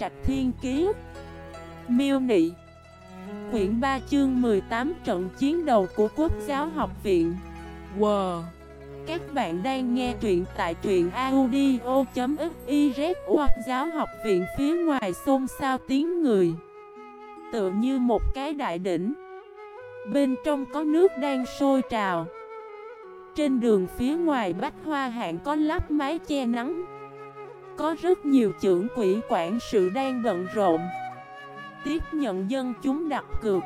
Trạch Thiên Kiế Miêu Nị. Quyển 3 chương 18 trận chiến đầu của Quốc giáo học viện. Wow Các bạn đang nghe truyện tại truyện audio.xyz Quốc giáo học viện phía ngoài xôn xao tiếng người. Tựa như một cái đại đỉnh. Bên trong có nước đang sôi trào. Trên đường phía ngoài bách hoa hạng có lắp mái che nắng. Có rất nhiều trưởng quỹ quản sự đang bận rộn. Tiếp nhận dân chúng đặt cược.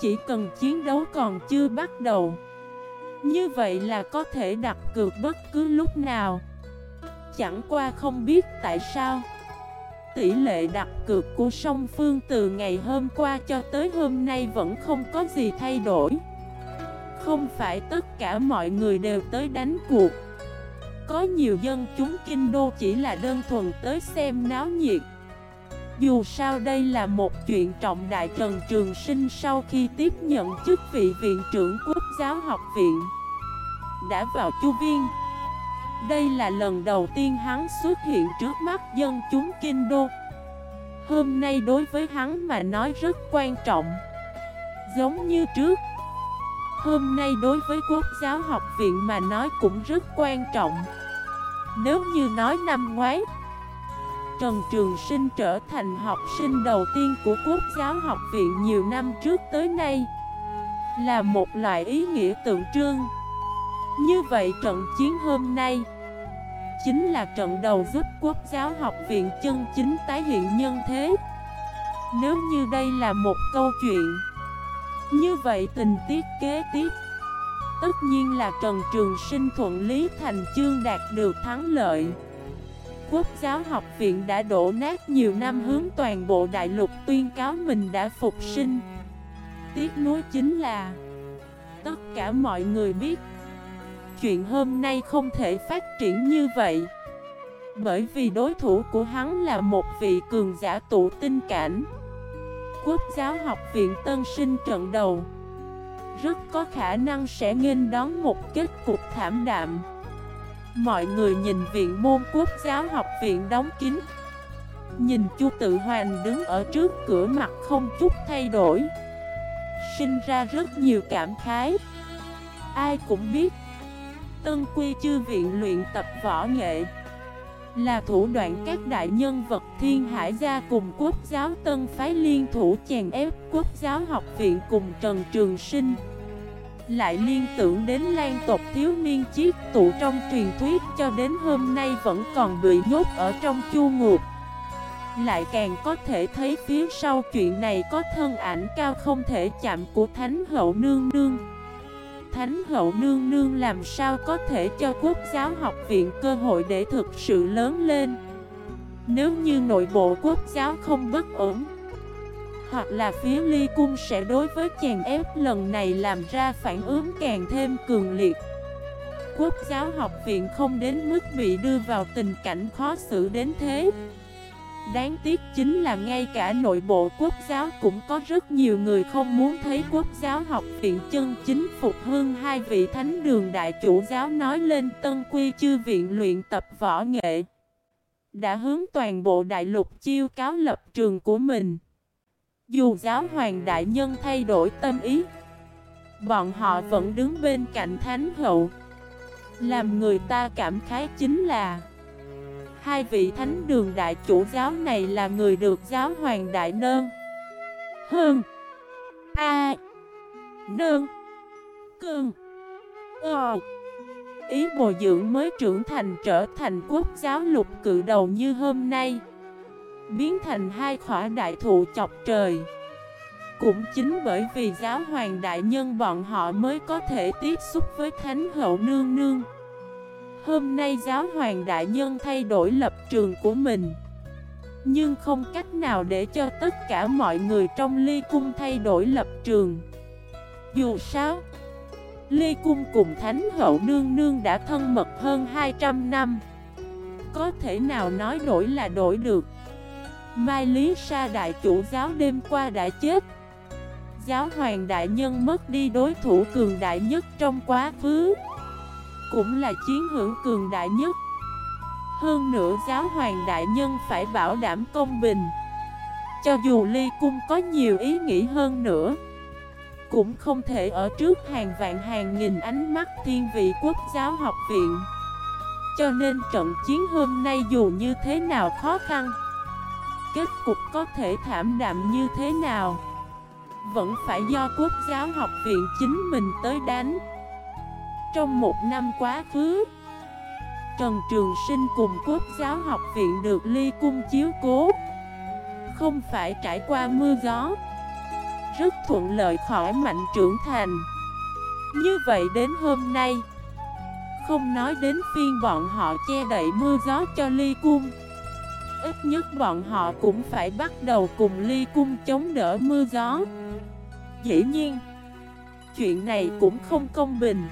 Chỉ cần chiến đấu còn chưa bắt đầu. Như vậy là có thể đặt cược bất cứ lúc nào. Chẳng qua không biết tại sao. Tỷ lệ đặt cược của song phương từ ngày hôm qua cho tới hôm nay vẫn không có gì thay đổi. Không phải tất cả mọi người đều tới đánh cuộc. Có nhiều dân chúng kinh đô chỉ là đơn thuần tới xem náo nhiệt. Dù sao đây là một chuyện trọng đại Trần Trường Sinh sau khi tiếp nhận chức vị viện trưởng quốc giáo học viện Đã vào chu viên. Đây là lần đầu tiên hắn xuất hiện trước mắt dân chúng kinh đô. Hôm nay đối với hắn mà nói rất quan trọng. Giống như trước Hôm nay đối với quốc giáo học viện mà nói cũng rất quan trọng. Nếu như nói năm ngoái, Trần Trường Sinh trở thành học sinh đầu tiên của quốc giáo học viện nhiều năm trước tới nay, Là một loại ý nghĩa tượng trưng. Như vậy trận chiến hôm nay chính là trận đầu giúp quốc giáo học viện chân chính tái hiện nhân thế. Nếu như đây là một câu chuyện như vậy tình tiết kế tiếp. Tất nhiên là Trần Trường Sinh thuận lý thành chương đạt được thắng lợi. Quốc giáo học viện đã đổ nát nhiều năm hướng toàn bộ đại lục tuyên cáo mình đã phục sinh. Tiếc nuối chính là, Tất cả mọi người biết, chuyện hôm nay không thể phát triển như vậy. Bởi vì đối thủ của hắn là một vị cường giả tụ tinh cảnh. Quốc giáo học viện tân sinh trận đầu. Rất có khả năng sẽ nghênh đón một kết cục thảm đạm. Mọi người nhìn viện môn quốc giáo học viện đóng kín. Nhìn chu tự hoàn đứng ở trước cửa mặt không chút thay đổi. Sinh ra rất nhiều cảm khái. Ai cũng biết, Tân Quy Chư Viện luyện tập võ nghệ. Là thủ đoạn các đại nhân vật thiên hải gia cùng quốc giáo tân phái liên thủ chèn ép quốc giáo học viện cùng Trần Trường Sinh. Lại liên tưởng đến lan tộc thiếu niên chiếc tụ trong truyền thuyết cho đến hôm nay vẫn còn bị nhốt ở trong chu ngục. Lại càng có thể thấy phía sau chuyện này có thân ảnh cao không thể chạm của Thánh Hậu Nương Nương. Thánh hậu nương nương làm sao có thể cho quốc giáo học viện cơ hội để thực sự lớn lên? Nếu như nội bộ quốc giáo không bất ổn, Hoặc là phía ly cung sẽ đối với chèn ép lần này làm ra phản ứng càng thêm cường liệt. Quốc giáo học viện không đến mức bị đưa vào tình cảnh khó xử đến thế. Đáng tiếc chính là ngay cả nội bộ quốc giáo cũng có rất nhiều người không muốn thấy quốc giáo học viện chân chính phục hương hai vị thánh đường đại chủ giáo nói lên tân quy chư viện luyện tập võ nghệ. Đã hướng toàn bộ đại lục chiêu cáo lập trường của mình. Dù giáo hoàng đại nhân thay đổi tâm ý, bọn họ vẫn đứng bên cạnh thánh hậu. Làm người ta cảm khái chính là Hai vị thánh đường đại chủ giáo này là người được giáo hoàng đại nơn Hơn A. Nơn Cương. Ờ. Ý bồi dưỡng mới trưởng thành trở thành quốc giáo lục cự đầu như hôm nay. Biến thành hai khỏa đại thụ chọc trời. Cũng chính bởi vì giáo hoàng đại nhân bọn họ mới có thể tiếp xúc với thánh hậu nương nương. Hôm nay giáo hoàng đại nhân thay đổi lập trường của mình. Nhưng không cách nào để cho tất cả mọi người trong ly cung thay đổi lập trường. Dù sao, Ly cung cùng Thánh hậu nương nương đã thân mật hơn 200 năm. Có thể nào nói đổi là đổi được? Mai Lý Sa đại chủ giáo đêm qua đã chết. Giáo hoàng đại nhân mất đi đối thủ cường đại nhất trong quá khứ cũng là chiến hữu cường đại nhất. Hơn nữa giáo hoàng đại nhân phải bảo đảm công bình. Cho dù ly cung có nhiều ý nghĩ hơn nữa, Cũng không thể ở trước hàng vạn hàng nghìn ánh mắt thiên vị quốc giáo học viện. Cho nên trận chiến hôm nay dù như thế nào khó khăn, Kết cục có thể thảm đạm như thế nào, Vẫn phải do quốc giáo học viện chính mình tới đánh. Trong một năm quá khứ. Trần Trường Sinh cùng Quốc giáo học viện được ly cung chiếu cố. Không phải trải qua mưa gió, Rất thuận lợi khỏi mạnh trưởng thành. Như vậy đến hôm nay, Không nói đến phiên bọn họ che đậy mưa gió cho ly cung, Ít nhất bọn họ cũng phải bắt đầu cùng ly cung chống đỡ mưa gió. Dĩ nhiên, Chuyện này cũng không công bình.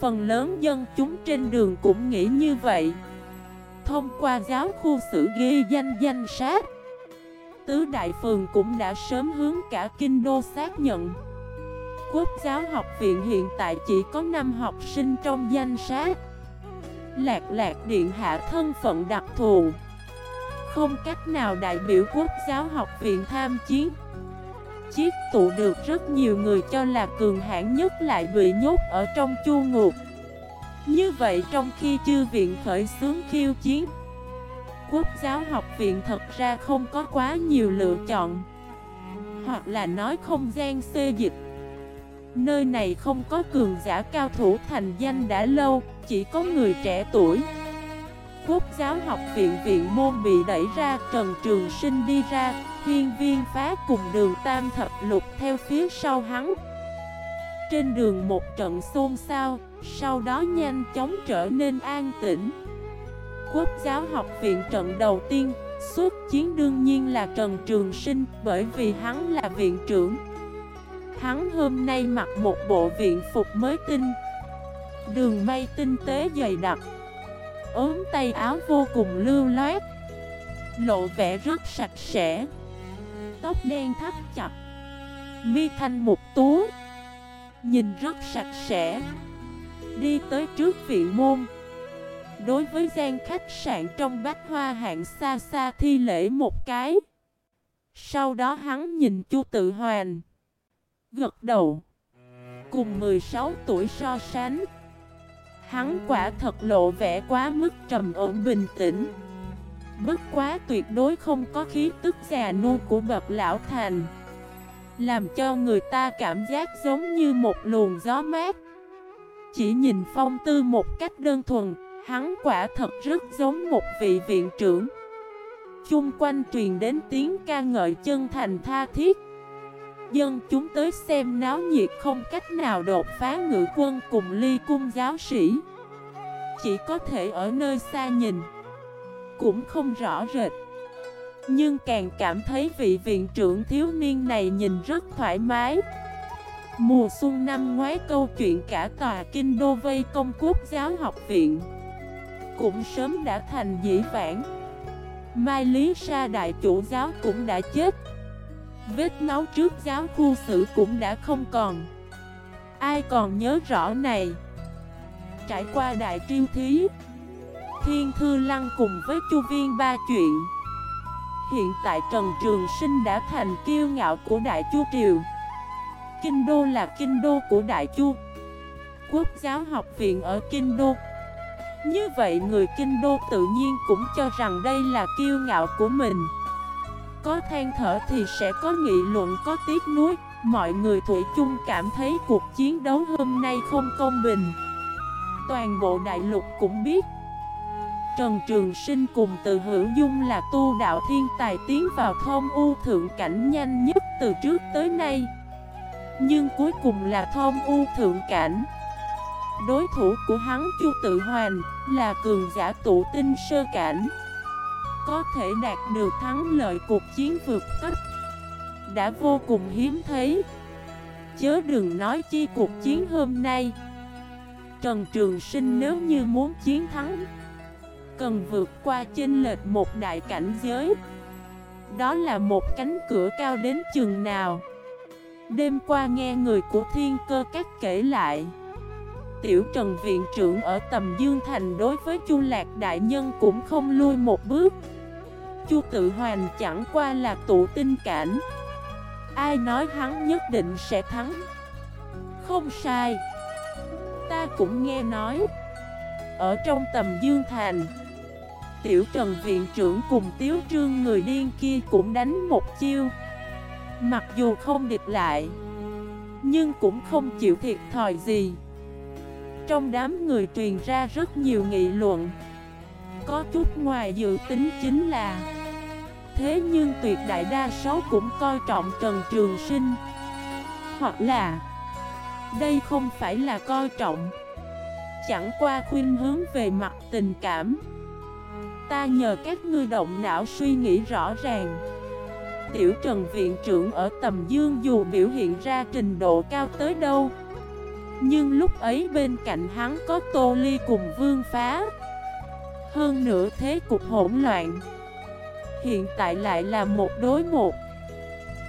Phần lớn dân chúng trên đường cũng nghĩ như vậy. Thông qua giáo khu sử ghi danh danh sát Tứ Đại Phường cũng đã sớm hướng cả Kinh Đô xác nhận. Quốc giáo học viện hiện tại chỉ có 5 học sinh trong danh sát Lạc lạc điện hạ thân phận đặc thù. Không cách nào đại biểu quốc giáo học viện tham chiến chiếc tụ được rất nhiều người cho là cường hãn nhất lại bị nhốt ở trong chu ngục. Như vậy trong khi chư viện khởi xướng khiêu chiến, Quốc giáo học viện thật ra không có quá nhiều lựa chọn. Hoặc là nói không gian xê dịch. Nơi này không có cường giả cao thủ thành danh đã lâu, Chỉ có người trẻ tuổi. Quốc giáo học viện viện môn bị đẩy ra, Trần Trường Sinh đi ra. Hiên viên phá cùng đường tam thập lục theo phía sau hắn. Trên đường một trận xôn xao, Sau đó nhanh chóng trở nên an tĩnh. Quốc giáo học viện trận đầu tiên Xuất chiến đương nhiên là Trần Trường Sinh Bởi vì hắn là viện trưởng. Hắn hôm nay mặc một bộ viện phục mới tinh. Đường may tinh tế dày đặc. Ốm tay áo vô cùng lưu loát. Lộ vẻ rất sạch sẽ. Tóc đen thắt chặt. Mi thanh một tú. Nhìn rất sạch sẽ. Đi tới trước vị môn. Đối với gian khách sạn trong bách hoa hạng xa xa thi lễ một cái. Sau đó hắn nhìn chu tự hoàn Gật đầu. Cùng 16 tuổi so sánh. Hắn quả thật lộ vẻ quá mức trầm ổn bình tĩnh. Bất quá tuyệt đối không có khí tức già nua của bậc lão thành. Làm cho người ta cảm giác giống như một luồng gió mát. Chỉ nhìn phong tư một cách đơn thuần, Hắn quả thật rất giống một vị viện trưởng. Chung quanh truyền đến tiếng ca ngợi chân thành tha thiết. Dân chúng tới xem náo nhiệt không cách nào đột phá ngự quân cùng ly cung giáo sĩ. Chỉ có thể ở nơi xa nhìn. Cũng không rõ rệt. Nhưng càng cảm thấy vị viện trưởng thiếu niên này nhìn rất thoải mái. Mùa xuân năm ngoái câu chuyện cả tòa kinh đô vây công quốc giáo học viện Cũng sớm đã thành dĩ vãng. Mai Lý Sa đại chủ giáo cũng đã chết. Vết máu trước giáo khu sử cũng đã không còn. Ai còn nhớ rõ này? Trải qua đại triêu thí Thiên Thư Lăng cùng với Chu Viên ba chuyện. Hiện tại Trần Trường Sinh đã thành kiêu ngạo của Đại Chu Triều. Kinh Đô là Kinh Đô của Đại Chu. Quốc giáo học viện ở Kinh Đô. Như vậy người Kinh Đô tự nhiên cũng cho rằng đây là kiêu ngạo của mình. Có than thở thì sẽ có nghị luận, có tiếc nuối. Mọi người Thủy chung cảm thấy cuộc chiến đấu hôm nay không công bình. Toàn bộ đại lục cũng biết Trần Trường Sinh cùng từ hữu dung là tu đạo thiên tài tiến vào thông u thượng cảnh nhanh nhất từ trước tới nay. Nhưng cuối cùng là thông u thượng cảnh. Đối thủ của hắn Chu Tự Hoàn là cường giả tụ tinh sơ cảnh. Có thể đạt được thắng lợi cuộc chiến vượt cấp. Đã vô cùng hiếm thấy. Chớ đừng nói chi cuộc chiến hôm nay. Trần Trường Sinh nếu như muốn chiến thắng Cần vượt qua chênh lệch một đại cảnh giới. Đó là một cánh cửa cao đến chừng nào. Đêm qua nghe người của thiên cơ các kể lại. Tiểu Trần Viện trưởng ở tầm Dương Thành đối với Chu Lạc Đại Nhân cũng không lui một bước. Chu Tự Hoàn chẳng qua là tụ tinh cảnh. Ai nói hắn nhất định sẽ thắng? Không sai. Ta cũng nghe nói. Ở trong tầm Dương Thành Tiểu Trần Viện trưởng cùng Tiếu Trương người điên kia cũng đánh một chiêu. Mặc dù không địch lại, Nhưng cũng không chịu thiệt thòi gì. Trong đám người truyền ra rất nhiều nghị luận. Có chút ngoài dự tính chính là, Thế nhưng tuyệt đại đa số cũng coi trọng Trần Trường Sinh. Hoặc là, Đây không phải là coi trọng. Chẳng qua khuyên hướng về mặt tình cảm. Ta nhờ các ngươi động não suy nghĩ rõ ràng. Tiểu Trần Viện trưởng ở tầm dương dù biểu hiện ra trình độ cao tới đâu, Nhưng lúc ấy bên cạnh hắn có Tô Ly cùng Vương Phá. Hơn nữa thế cục hỗn loạn, Hiện tại lại là một đối một.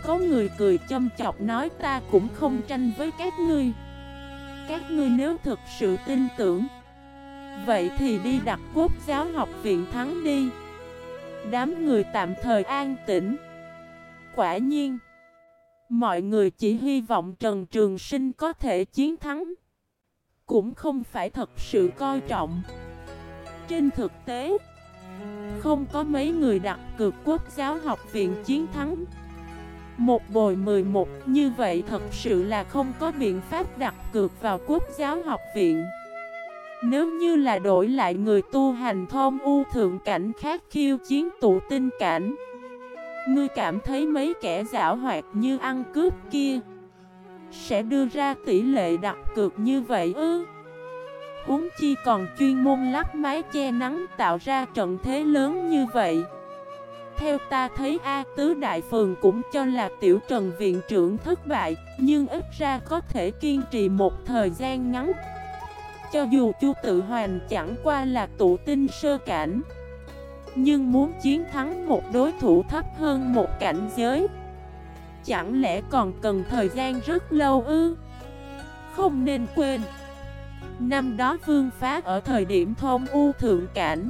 Có người cười châm chọc nói ta cũng không tranh với các ngươi. Các ngươi nếu thực sự tin tưởng Vậy thì đi đặt quốc giáo học viện thắng đi. Đám người tạm thời an tĩnh. Quả nhiên, Mọi người chỉ hy vọng Trần Trường Sinh có thể chiến thắng. Cũng không phải thật sự coi trọng. Trên thực tế, Không có mấy người đặt cược quốc giáo học viện chiến thắng. Một bồi 11 như vậy thật sự là không có biện pháp đặt cược vào quốc giáo học viện nếu như là đổi lại người tu hành thông u thượng cảnh khác khiêu chiến tụ tinh cảnh, Ngươi cảm thấy mấy kẻ giả hoạt như ăn cướp kia Sẽ đưa ra tỷ lệ đặt cược như vậy ư? Huống chi còn chuyên môn lắp mái che nắng tạo ra trận thế lớn như vậy. Theo ta thấy A Tứ Đại Phường cũng cho là Tiểu Trần Viện trưởng thất bại, Nhưng ít ra có thể kiên trì một thời gian ngắn cho dù Chu Tự Hoàn chẳng qua là tụ tinh sơ cảnh. Nhưng muốn chiến thắng một đối thủ thấp hơn một cảnh giới, Chẳng lẽ còn cần thời gian rất lâu ư? Không nên quên, Năm đó Vương Phá ở thời điểm thôn U Thượng Cảnh,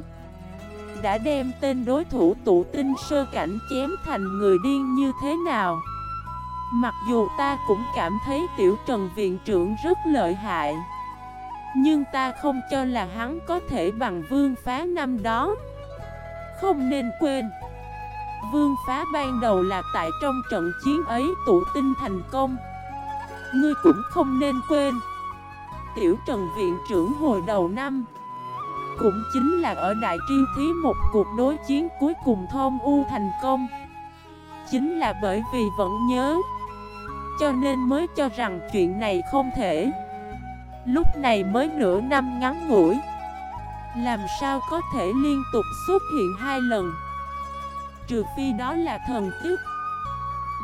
Đã đem tên đối thủ tụ tinh sơ cảnh chém thành người điên như thế nào? Mặc dù ta cũng cảm thấy Tiểu Trần Viện trưởng rất lợi hại nhưng ta không cho là hắn có thể bằng vương phá năm đó. Không nên quên, Vương phá ban đầu là tại trong trận chiến ấy tụ tinh thành công. Ngươi cũng không nên quên, Tiểu Trần Viện trưởng hồi đầu năm Cũng chính là ở Đại Triêu Thí một cuộc đối chiến cuối cùng thôn U thành công. Chính là bởi vì vẫn nhớ, Cho nên mới cho rằng chuyện này không thể Lúc này mới nửa năm ngắn ngủi. Làm sao có thể liên tục xuất hiện hai lần? Trừ phi đó là thần tức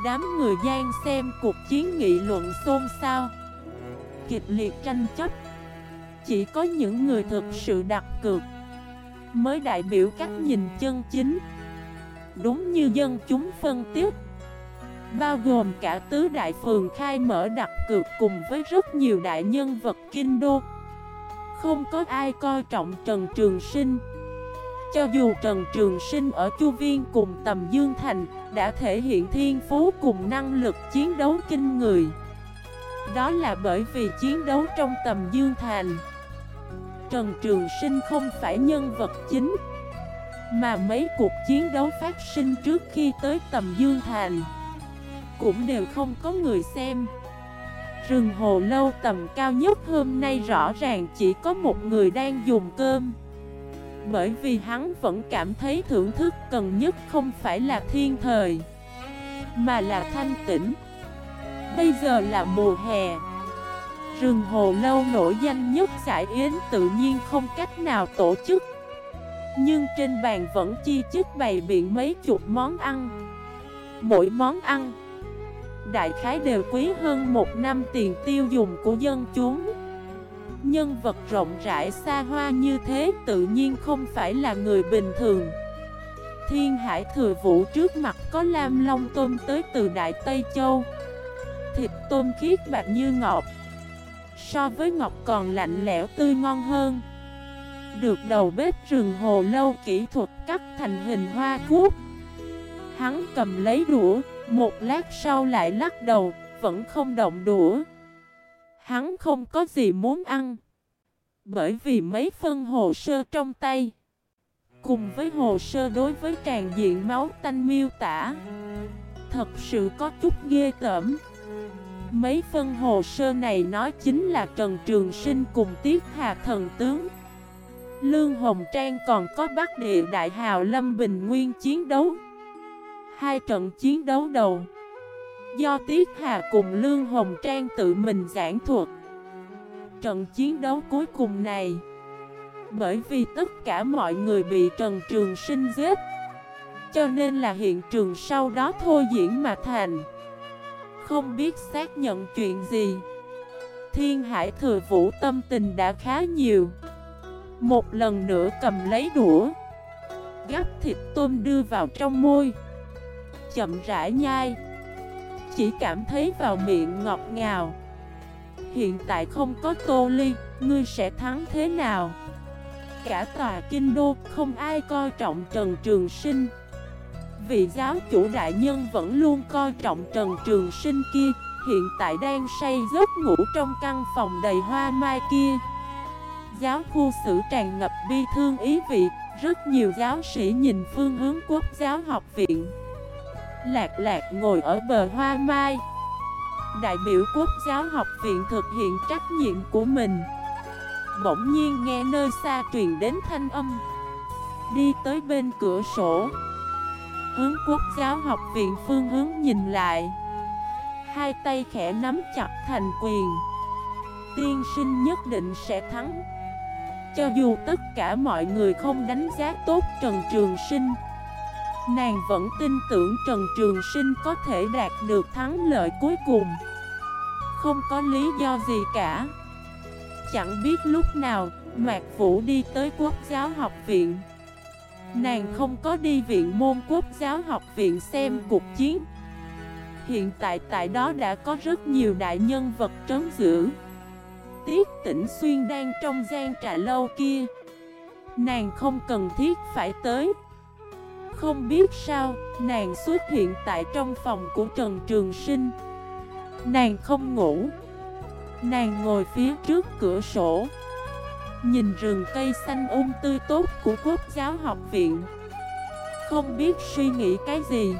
Đám người gian xem cuộc chiến nghị luận xôn xao. Kịch liệt tranh chấp. Chỉ có những người thực sự đặt cược Mới đại biểu cách nhìn chân chính. Đúng như dân chúng phân tích. Bao gồm cả tứ đại phường khai mở đặt cược cùng với rất nhiều đại nhân vật kinh đô. Không có ai coi trọng Trần Trường Sinh. Cho dù Trần Trường Sinh ở Chu Viên cùng Tầm Dương Thành Đã thể hiện thiên phú cùng năng lực chiến đấu kinh người. Đó là bởi vì chiến đấu trong Tầm Dương Thành. Trần Trường Sinh không phải nhân vật chính, Mà mấy cuộc chiến đấu phát sinh trước khi tới Tầm Dương Thành cũng đều không có người xem. Rừng hồ lâu tầm cao nhất hôm nay rõ ràng chỉ có một người đang dùng cơm. Bởi vì hắn vẫn cảm thấy thưởng thức cần nhất không phải là thiên thời, Mà là thanh tĩnh. Bây giờ là mùa hè. Rừng hồ lâu nổi danh nhất giải yến tự nhiên không cách nào tổ chức. Nhưng trên bàn vẫn chi chích bày biện mấy chục món ăn. Mỗi món ăn đại khái đều quý hơn một năm tiền tiêu dùng của dân chúng. Nhân vật rộng rãi xa hoa như thế tự nhiên không phải là người bình thường. Thiên hải thừa vũ trước mặt có lam long tôm tới từ Đại Tây Châu. Thịt tôm khiết bạch như ngọt So với ngọc còn lạnh lẽo tươi ngon hơn. Được đầu bếp rừng hồ lâu kỹ thuật cắt thành hình hoa cúc. Hắn cầm lấy đũa một lát sau lại lắc đầu, Vẫn không động đũa. Hắn không có gì muốn ăn. Bởi vì mấy phân hồ sơ trong tay. Cùng với hồ sơ đối với tràn diện máu tanh miêu tả. Thật sự có chút ghê tởm. Mấy phân hồ sơ này nói chính là Trần Trường Sinh cùng Tiết Hà Thần Tướng. Lương Hồng Trang còn có Bắc Địa Đại Hào Lâm Bình Nguyên chiến đấu. Hai trận chiến đấu đầu. Do Tiết Hà cùng Lương Hồng Trang tự mình giảng thuật. Trận chiến đấu cuối cùng này, Bởi vì tất cả mọi người bị Trần Trường Sinh giết, Cho nên là hiện trường sau đó thôi diễn mà thành. Không biết xác nhận chuyện gì, Thiên Hải Thừa Vũ tâm tình đã khá nhiều. Một lần nữa cầm lấy đũa, Gắp thịt tôm đưa vào trong môi. Chậm rãi nhai. Chỉ cảm thấy vào miệng ngọt ngào. Hiện tại không có tô ly, Ngươi sẽ thắng thế nào? Cả tòa kinh đô, không ai coi trọng Trần Trường Sinh. Vị giáo chủ đại nhân vẫn luôn coi trọng Trần Trường Sinh kia, Hiện tại đang say giấc ngủ trong căn phòng đầy hoa mai kia. Giáo khu sử tràn ngập bi thương ý vị, Rất nhiều giáo sĩ nhìn phương hướng quốc giáo học viện. Lạc lạc ngồi ở bờ hoa mai. Đại biểu quốc giáo học viện thực hiện trách nhiệm của mình. Bỗng nhiên nghe nơi xa truyền đến thanh âm. Đi tới bên cửa sổ. Hướng quốc giáo học viện phương hướng nhìn lại. Hai tay khẽ nắm chặt thành quyền. Tiên sinh nhất định sẽ thắng. Cho dù tất cả mọi người không đánh giá tốt Trần Trường Sinh Nàng vẫn tin tưởng Trần Trường Sinh có thể đạt được thắng lợi cuối cùng. Không có lý do gì cả. Chẳng biết lúc nào, Mạc Vũ đi tới Quốc giáo học viện. Nàng không có đi viện môn Quốc giáo học viện xem cuộc chiến. Hiện tại tại đó đã có rất nhiều đại nhân vật trấn giữ. Tiết tỉnh xuyên đang trong gian trà lâu kia. Nàng không cần thiết phải tới không biết sao, nàng xuất hiện tại trong phòng của Trần Trường Sinh. Nàng không ngủ. Nàng ngồi phía trước cửa sổ. Nhìn rừng cây xanh um tươi tốt của quốc giáo học viện. Không biết suy nghĩ cái gì.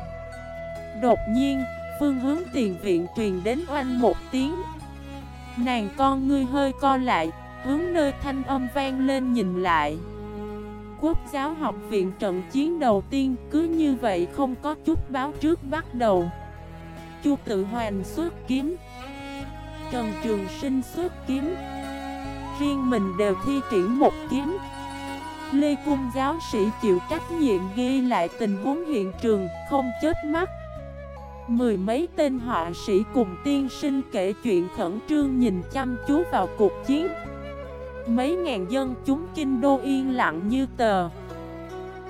Đột nhiên, phương hướng tiền viện truyền đến oanh một tiếng. Nàng con ngươi hơi co lại, hướng nơi thanh âm vang lên nhìn lại. Quốc giáo học viện trận chiến đầu tiên cứ như vậy không có chút báo trước bắt đầu. Chu tự hoàn xuất kiếm. Trần Trường Sinh xuất kiếm. Riêng mình đều thi triển một kiếm. Lê Cung giáo sĩ chịu trách nhiệm ghi lại tình huống hiện trường, không chết mắt. Mười mấy tên họa sĩ cùng tiên sinh kể chuyện khẩn trương nhìn chăm chú vào cuộc chiến. Mấy ngàn dân chúng kinh đô yên lặng như tờ.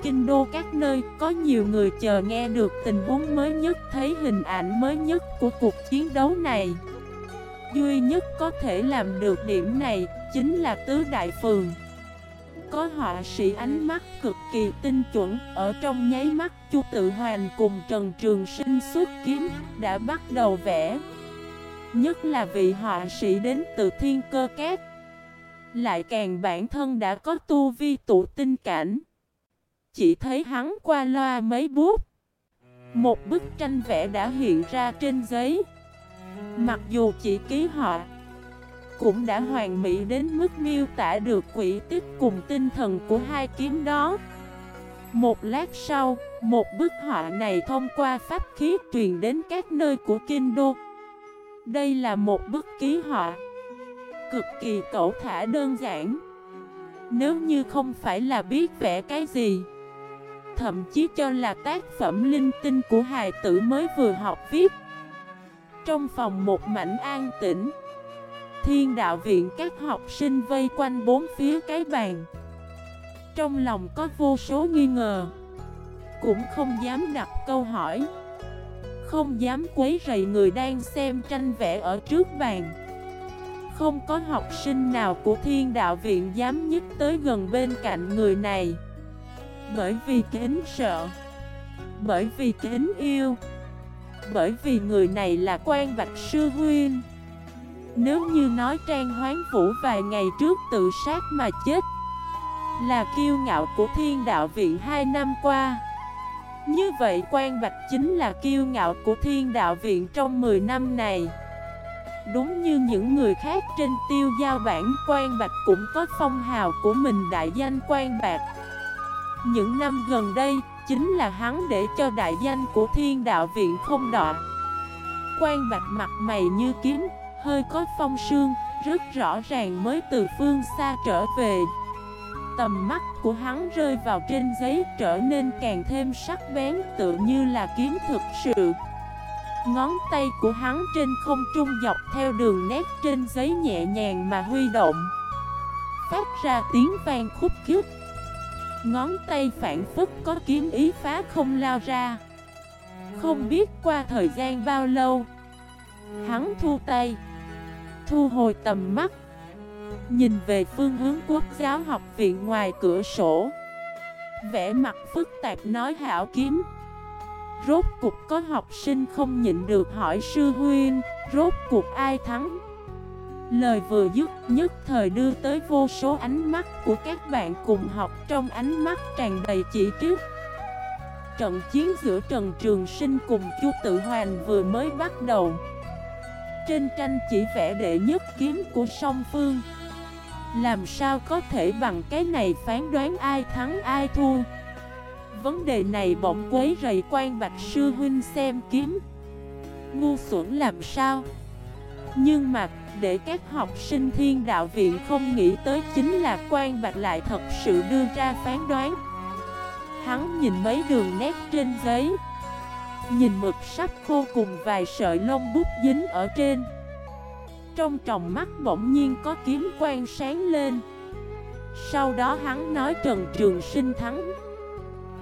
Kinh đô các nơi, có nhiều người chờ nghe được tình huống mới nhất, Thấy hình ảnh mới nhất của cuộc chiến đấu này. Duy nhất có thể làm được điểm này chính là Tứ Đại Phường. Có họa sĩ ánh mắt cực kỳ tinh chuẩn, Ở trong nháy mắt Chu Tự Hoàn cùng Trần Trường Sinh xuất kiếm đã bắt đầu vẽ. Nhất là vị họa sĩ đến từ Thiên Cơ Cát lại càng bản thân đã có tu vi tụ tinh cảnh. Chỉ thấy hắn qua loa mấy bút Một bức tranh vẽ đã hiện ra trên giấy. Mặc dù chỉ ký họ Cũng đã hoàn mỹ đến mức miêu tả được quỷ tích cùng tinh thần của hai kiếm đó. Một lát sau, một bức họa này thông qua pháp khí truyền đến các nơi của Kinh Đô. Đây là một bức ký họa. Cực kỳ cẩu thả đơn giản. Nếu như không phải là biết vẽ cái gì, Thậm chí cho là tác phẩm linh tinh của hài tử mới vừa học viết. Trong phòng một mảnh an tĩnh, Thiên đạo viện các học sinh vây quanh bốn phía cái bàn. Trong lòng có vô số nghi ngờ, Cũng không dám đặt câu hỏi, Không dám quấy rầy người đang xem tranh vẽ ở trước bàn. Không có học sinh nào của thiên đạo viện dám nhích tới gần bên cạnh người này. Bởi vì kính sợ. Bởi vì kính yêu. Bởi vì người này là quan bạch sư huyên Nếu như nói Trang Hoán Vũ vài ngày trước tự sát mà chết, Là kiêu ngạo của thiên đạo viện hai năm qua. Như vậy quan bạch chính là kiêu ngạo của thiên đạo viện trong 10 năm này. Đúng như những người khác trên tiêu giao bản quan bạc cũng có phong hào của mình đại danh quan bạc Những năm gần đây chính là hắn để cho đại danh của thiên đạo viện không đọa. Quan bạc mặt mày như kiếm, hơi có phong sương, rất rõ ràng mới từ phương xa trở về. Tầm mắt của hắn rơi vào trên giấy trở nên càng thêm sắc bén tự như là kiếm thực sự. Ngón tay của hắn trên không trung dọc theo đường nét trên giấy nhẹ nhàng mà huy động. Phát ra tiếng vang khúc khích. Ngón tay phản phức có kiếm ý phá không lao ra. Không biết qua thời gian bao lâu, Hắn thu tay, Thu hồi tầm mắt, Nhìn về phương hướng quốc giáo học viện ngoài cửa sổ. Vẽ mặt phức tạp nói hảo kiếm. Rốt cục có học sinh không nhịn được hỏi sư huyên Rốt cuộc ai thắng? Lời vừa dứt, nhất thời đưa tới vô số ánh mắt của các bạn cùng học. Trong ánh mắt tràn đầy chỉ trích, Trận chiến giữa Trần Trường Sinh cùng Chu Tự Hoàn vừa mới bắt đầu. Trên tranh chỉ vẽ đệ nhất kiếm của song phương. Làm sao có thể bằng cái này phán đoán ai thắng ai thua? Vấn đề này bỗng quấy rầy quan bạch sư huynh xem kiếm. Ngu xuẩn làm sao? Nhưng mà, để các học sinh thiên đạo viện không nghĩ tới chính là quan bạch lại thật sự đưa ra phán đoán. Hắn nhìn mấy đường nét trên giấy. Nhìn mực sắp khô cùng vài sợi lông bút dính ở trên. Trong tròng mắt bỗng nhiên có kiếm quang sáng lên. Sau đó hắn nói Trần Trường Sinh thắng